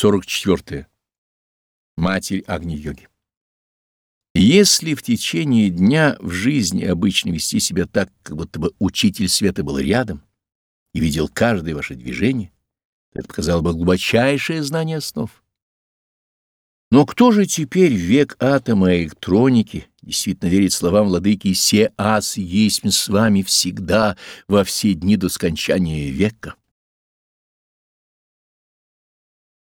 44. Матерь Агни-йоги. Если в течение дня в жизни обычно вести себя так, как будто бы учитель света был рядом и видел каждое ваше движение, это показало бы глубочайшее знание основ. Но кто же теперь в век атома и электроники действительно верит словам владыки «Се ас есть с вами всегда во все дни до скончания века»?